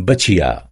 बछिया